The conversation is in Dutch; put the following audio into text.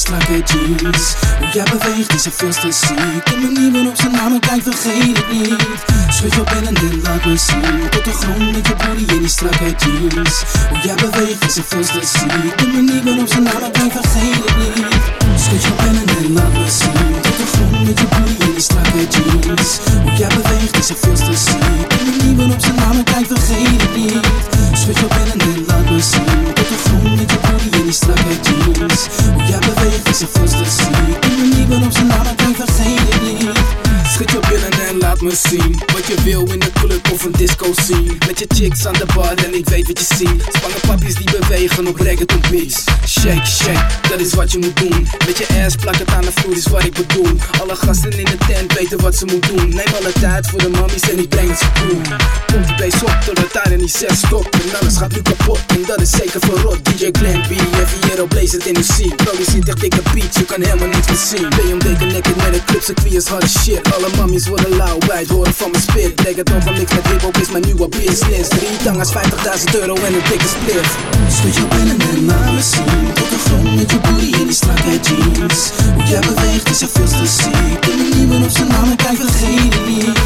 strakke jeans. Hoe jij beweegt is er veel te ziek De manier waarop ze naar me kijkt vergeet ik niet. Schud je binnen en laat me zien. Tot de grond met je body in die strakke jeans. Hoe jij beweegt is er veel te ziek De manier waarop ze naar me kijkt vergeet ik niet. Schud je binnen en laat me zien. Tot de grond met je body in die strakke jeans. Hoe jij beweegt is er veel te ziek De manier waarop ze naar me kijkt vergeet ik niet. Schud je binnen en laat me zien Hoe jij beweegt is veel te ziek De manier waarop ze naar me vergeet ik niet? Schud je billen en laat me zien Wat je wil in de club of een disco scene. Met je chicks aan de bar en ik weet wat je ziet. Spangen papjes die bewegen op reggaeton beats. Shake, shake, dat is wat je moet doen. Met je ass plak het aan de vloer is wat ik bedoel. Alle gasten in de tent weten wat ze moet doen. Neem alle tijd voor de mammies en ik breng het ze cool Komt die bass op zes stoppen, nou, alles gaat nu kapot. En dat is zeker verrot. DJ Glen B en Viero blaze het in de scene? Ziet echt dikke beats, je kan helemaal niks meer zien. BMD connected met een club, circuit is harde shit. Alle mammies worden lauw bij het horen van mijn spit. Leg het over niks met hip-hop is mijn nieuwe business. Drie tangas, 50.000 euro en een dikke split. Stoot je binnen en naar me zien Tot de grond met je booty in die strakke jeans. Hoe jij beweegt is er veel te zien Ik ben nieuwe op zijn naam en kijk wat